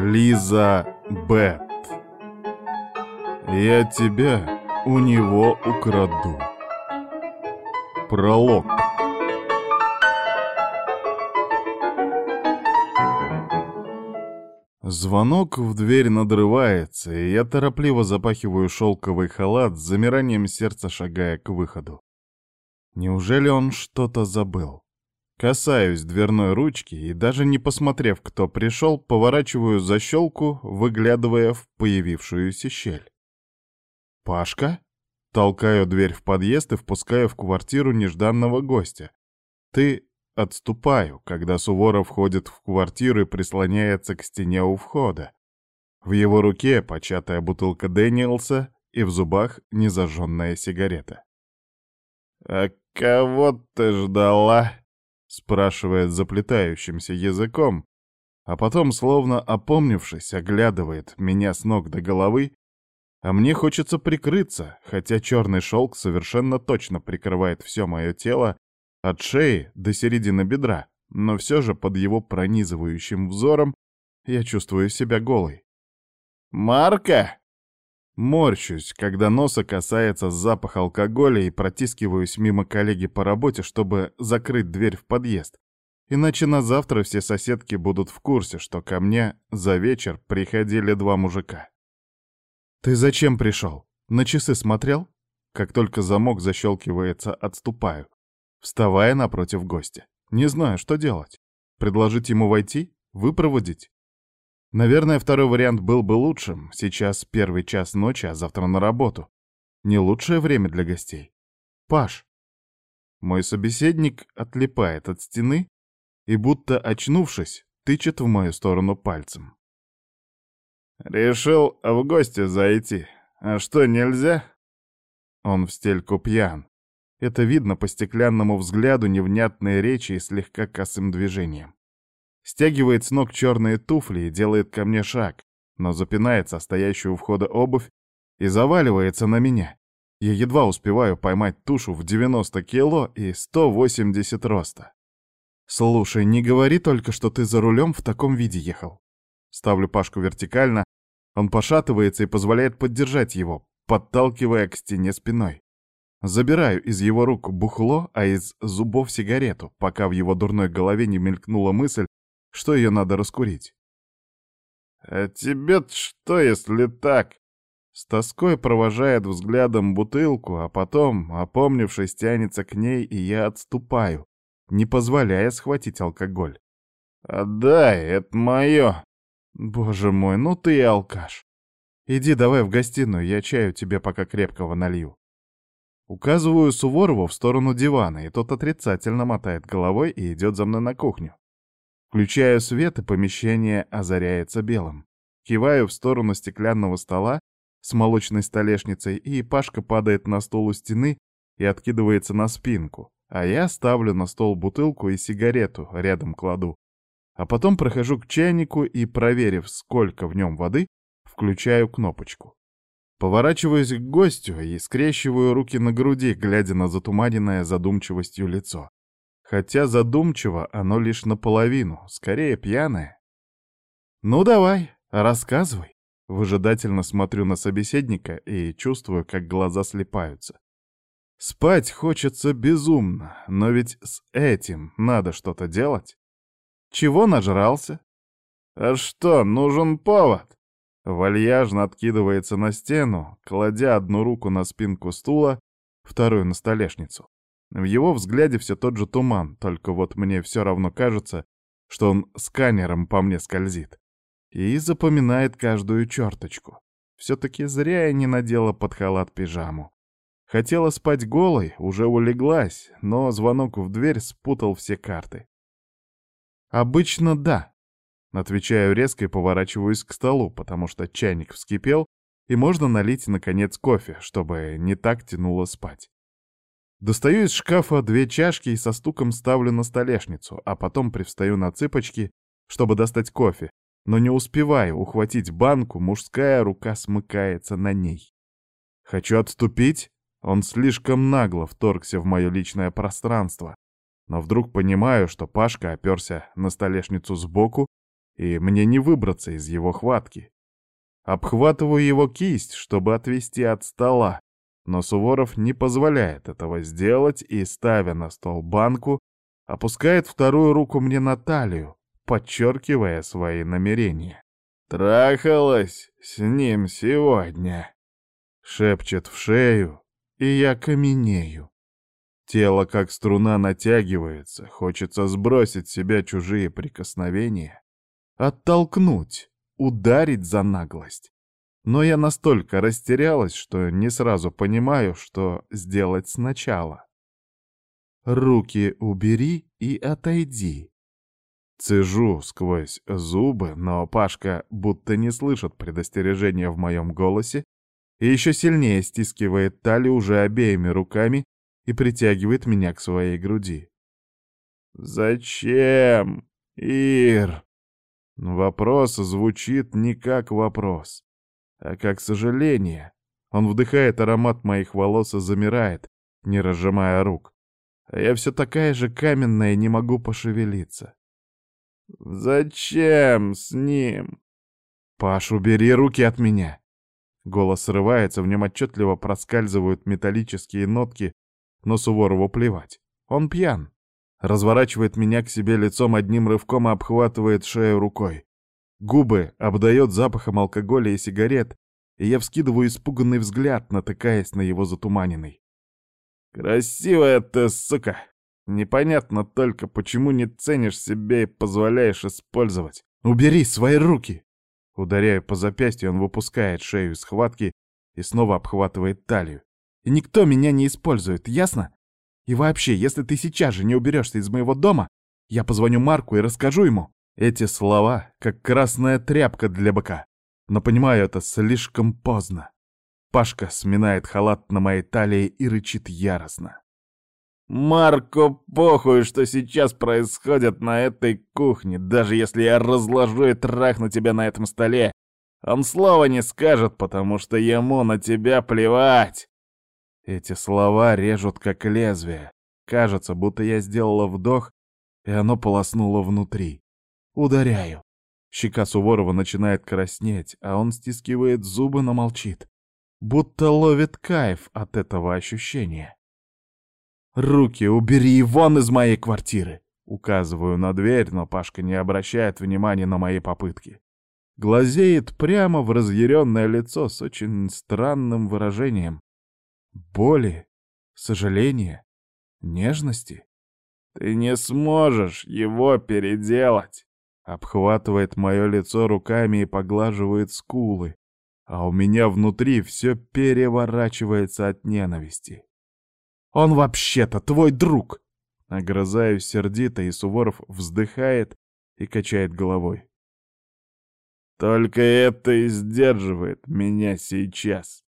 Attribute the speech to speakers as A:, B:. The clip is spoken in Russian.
A: Лиза Бет. Я тебя у него украду. Пролог. Звонок в дверь надрывается, и я торопливо запахиваю шелковый халат, с замиранием сердца шагая к выходу. Неужели он что-то забыл? Касаюсь дверной ручки и, даже не посмотрев, кто пришел, поворачиваю защелку, выглядывая в появившуюся щель. «Пашка?» Толкаю дверь в подъезд и впускаю в квартиру нежданного гостя. «Ты...» Отступаю, когда Суворов входит в квартиру и прислоняется к стене у входа. В его руке початая бутылка Дэниелса и в зубах незажженная сигарета. «А кого ты ждала?» — спрашивает заплетающимся языком, а потом, словно опомнившись, оглядывает меня с ног до головы, а мне хочется прикрыться, хотя черный шелк совершенно точно прикрывает все мое тело, от шеи до середины бедра, но все же под его пронизывающим взором я чувствую себя голой. «Марка!» Морщусь, когда носа касается запах алкоголя и протискиваюсь мимо коллеги по работе, чтобы закрыть дверь в подъезд. Иначе на завтра все соседки будут в курсе, что ко мне за вечер приходили два мужика. «Ты зачем пришел? На часы смотрел?» Как только замок защелкивается, отступаю вставая напротив гостя. Не знаю, что делать. Предложить ему войти? Выпроводить? Наверное, второй вариант был бы лучшим. Сейчас первый час ночи, а завтра на работу. Не лучшее время для гостей. Паш. Мой собеседник отлипает от стены и, будто очнувшись, тычет в мою сторону пальцем. «Решил в гости зайти. А что, нельзя?» Он в стельку пьян. Это видно по стеклянному взгляду, невнятной речи и слегка косым движением. Стягивает с ног черные туфли и делает ко мне шаг, но запинается стоящую у входа обувь и заваливается на меня. Я едва успеваю поймать тушу в 90 кило и 180 роста. «Слушай, не говори только, что ты за рулем в таком виде ехал». Ставлю Пашку вертикально, он пошатывается и позволяет поддержать его, подталкивая к стене спиной. Забираю из его рук бухло, а из зубов сигарету, пока в его дурной голове не мелькнула мысль, что ее надо раскурить. «А тебе-то что, если так?» С тоской провожает взглядом бутылку, а потом, опомнившись, тянется к ней, и я отступаю, не позволяя схватить алкоголь. «Отдай, это мое!» «Боже мой, ну ты и алкаш! Иди давай в гостиную, я чаю тебе пока крепкого налью». Указываю Суворову в сторону дивана, и тот отрицательно мотает головой и идет за мной на кухню. Включаю свет, и помещение озаряется белым. Киваю в сторону стеклянного стола с молочной столешницей, и Пашка падает на стол у стены и откидывается на спинку, а я ставлю на стол бутылку и сигарету, рядом кладу. А потом прохожу к чайнику и, проверив, сколько в нем воды, включаю кнопочку. Поворачиваюсь к гостю и скрещиваю руки на груди, глядя на затуманенное задумчивостью лицо. Хотя задумчиво оно лишь наполовину, скорее пьяное. «Ну давай, рассказывай». Выжидательно смотрю на собеседника и чувствую, как глаза слепаются. Спать хочется безумно, но ведь с этим надо что-то делать. Чего нажрался? А что, нужен повод? Вальяжно откидывается на стену, кладя одну руку на спинку стула, вторую на столешницу. В его взгляде все тот же туман, только вот мне все равно кажется, что он сканером по мне скользит. И запоминает каждую черточку. Все-таки зря я не надела под халат пижаму. Хотела спать голой, уже улеглась, но звонок в дверь спутал все карты. Обычно да, Отвечаю резко и поворачиваюсь к столу, потому что чайник вскипел, и можно налить, наконец, кофе, чтобы не так тянуло спать. Достаю из шкафа две чашки и со стуком ставлю на столешницу, а потом привстаю на цыпочки, чтобы достать кофе, но не успеваю ухватить банку, мужская рука смыкается на ней. Хочу отступить, он слишком нагло вторгся в мое личное пространство, но вдруг понимаю, что Пашка оперся на столешницу сбоку и мне не выбраться из его хватки. Обхватываю его кисть, чтобы отвести от стола, но Суворов не позволяет этого сделать и, ставя на стол банку, опускает вторую руку мне на талию, подчеркивая свои намерения. «Трахалась с ним сегодня», — шепчет в шею, и я каменею. Тело как струна натягивается, хочется сбросить с себя чужие прикосновения, оттолкнуть, ударить за наглость. Но я настолько растерялась, что не сразу понимаю, что сделать сначала. Руки убери и отойди. Цежу сквозь зубы, но Пашка будто не слышит предостережения в моем голосе и еще сильнее стискивает талию уже обеими руками и притягивает меня к своей груди. «Зачем, Ир?» Вопрос звучит не как вопрос, а как сожаление. Он вдыхает аромат моих волос и замирает, не разжимая рук. А я все такая же каменная, не могу пошевелиться. «Зачем с ним?» «Паш, убери руки от меня!» Голос срывается, в нем отчетливо проскальзывают металлические нотки, но Суворову плевать. Он пьян. Разворачивает меня к себе лицом одним рывком и обхватывает шею рукой. Губы обдает запахом алкоголя и сигарет, и я вскидываю испуганный взгляд, натыкаясь на его затуманенный. «Красивая ты, сука! Непонятно только, почему не ценишь себя и позволяешь использовать. Убери свои руки!» Ударяю по запястью, он выпускает шею из схватки и снова обхватывает талию. И никто меня не использует, ясно? И вообще, если ты сейчас же не уберешься из моего дома, я позвоню Марку и расскажу ему. Эти слова, как красная тряпка для быка. Но понимаю это слишком поздно. Пашка сминает халат на моей талии и рычит яростно. «Марко, похуй, что сейчас происходит на этой кухне. Даже если я разложу и трахну тебя на этом столе, он слова не скажет, потому что ему на тебя плевать. Эти слова режут как лезвие. Кажется, будто я сделала вдох, и оно полоснуло внутри. Ударяю. Щека Суворова начинает краснеть, а он стискивает зубы, но молчит. Будто ловит кайф от этого ощущения. «Руки убери вон из моей квартиры!» Указываю на дверь, но Пашка не обращает внимания на мои попытки. Глазеет прямо в разъяренное лицо с очень странным выражением боли, сожаления, нежности. «Ты не сможешь его переделать!» Обхватывает мое лицо руками и поглаживает скулы, а у меня внутри все переворачивается от ненависти. «Он вообще-то твой друг!» Огрызаюсь сердито, и Суворов вздыхает и качает головой. «Только это и сдерживает меня сейчас!»